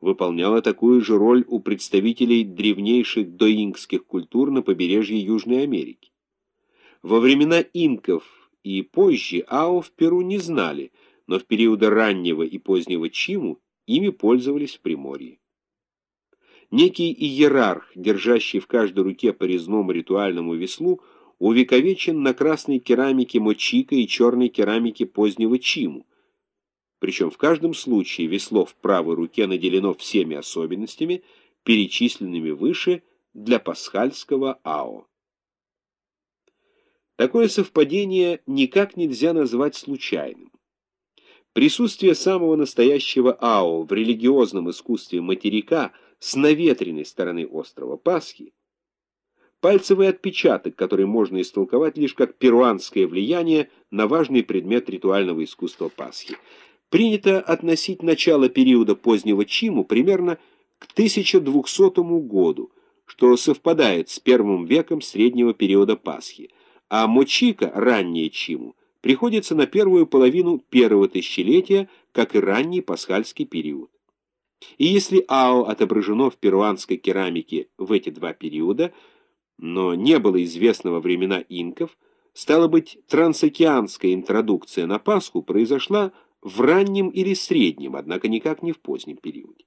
выполняла такую же роль у представителей древнейших доингских культур на побережье Южной Америки. Во времена инков и позже Ао в Перу не знали, но в периоды раннего и позднего Чиму ими пользовались в Приморье. Некий иерарх, держащий в каждой руке по резному ритуальному веслу, увековечен на красной керамике Мочика и черной керамике позднего Чиму. Причем в каждом случае весло в правой руке наделено всеми особенностями, перечисленными выше для пасхальского АО. Такое совпадение никак нельзя назвать случайным. Присутствие самого настоящего АО в религиозном искусстве материка с наветренной стороны острова Пасхи пальцевый отпечаток, который можно истолковать лишь как перуанское влияние на важный предмет ритуального искусства Пасхи. Принято относить начало периода позднего Чиму примерно к 1200 году, что совпадает с первым веком среднего периода Пасхи, а Мочика, раннее Чиму, приходится на первую половину первого тысячелетия, как и ранний пасхальский период. И если Ао отображено в перуанской керамике в эти два периода – но не было известно во времена инков, стало быть, трансокеанская интродукция на Пасху произошла в раннем или среднем, однако никак не в позднем периоде.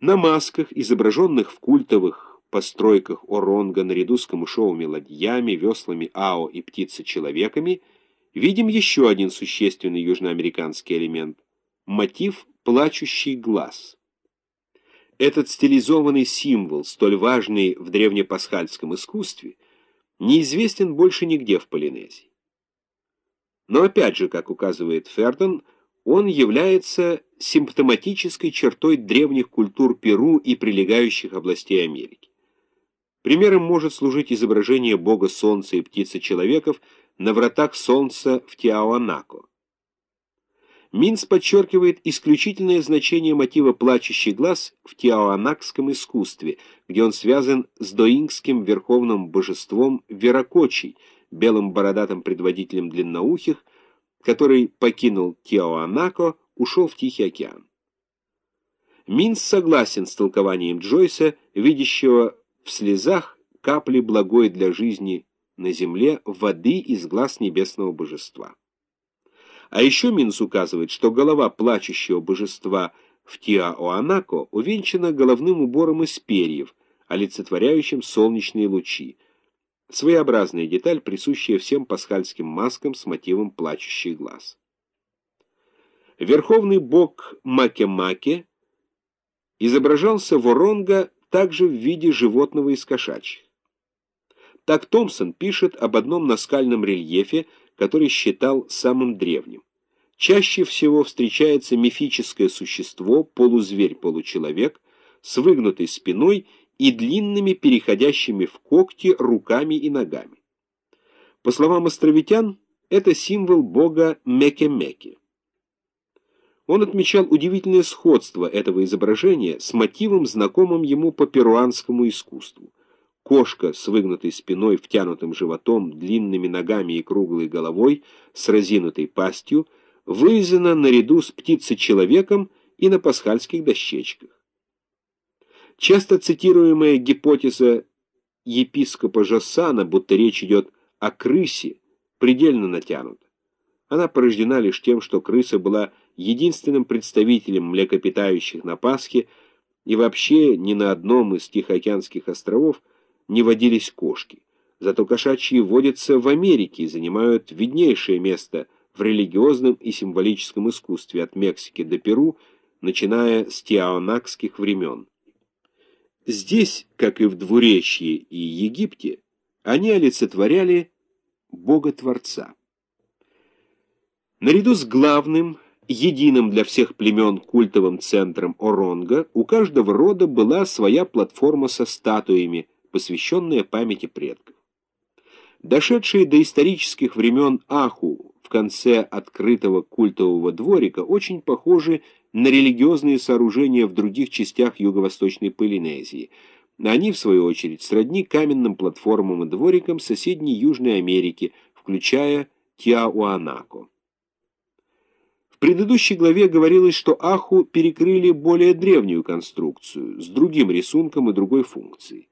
На масках, изображенных в культовых постройках Оронга наряду с камышовыми ладьями, веслами Ао и птицы-человеками, видим еще один существенный южноамериканский элемент – мотив «плачущий глаз». Этот стилизованный символ, столь важный в древнепасхальском искусстве, неизвестен больше нигде в Полинезии. Но опять же, как указывает Фердон, он является симптоматической чертой древних культур Перу и прилегающих областей Америки. Примером может служить изображение бога солнца и птицы-человеков на вратах солнца в Тиауанако. Минц подчеркивает исключительное значение мотива «плачущий глаз» в тиоанакском искусстве, где он связан с доингским верховным божеством Веракочей, белым бородатым предводителем длинноухих, который покинул Тиоанако, ушел в Тихий океан. Минц согласен с толкованием Джойса, видящего в слезах капли благой для жизни на земле воды из глаз небесного божества. А еще Минс указывает, что голова плачущего божества в Тиаоанако увенчана головным убором из перьев, олицетворяющим солнечные лучи. Своеобразная деталь, присущая всем пасхальским маскам с мотивом плачущих глаз. Верховный бог Маке-Маке изображался в Оронго также в виде животного из кошачьих. Так Томпсон пишет об одном наскальном рельефе, который считал самым древним. Чаще всего встречается мифическое существо, полузверь-получеловек, с выгнутой спиной и длинными переходящими в когти руками и ногами. По словам островитян, это символ бога Меке-Меке. Он отмечал удивительное сходство этого изображения с мотивом, знакомым ему по перуанскому искусству. Кошка с выгнутой спиной, втянутым животом, длинными ногами и круглой головой, с разинутой пастью, вырезана наряду с птицей-человеком и на пасхальских дощечках. Часто цитируемая гипотеза епископа Жосана, будто речь идет о крысе, предельно натянута. Она порождена лишь тем, что крыса была единственным представителем млекопитающих на Пасхе, и вообще ни на одном из Тихоокеанских островов не водились кошки. Зато кошачьи водятся в Америке и занимают виднейшее место в религиозном и символическом искусстве от Мексики до Перу, начиная с тиаонакских времен. Здесь, как и в Двуречье и Египте, они олицетворяли Бога-Творца. Наряду с главным, единым для всех племен культовым центром Оронга, у каждого рода была своя платформа со статуями – посвященная памяти предков. Дошедшие до исторических времен Аху в конце открытого культового дворика очень похожи на религиозные сооружения в других частях юго-восточной Полинезии. Они, в свою очередь, сродни каменным платформам и дворикам соседней Южной Америки, включая Тиауанако. В предыдущей главе говорилось, что Аху перекрыли более древнюю конструкцию с другим рисунком и другой функцией.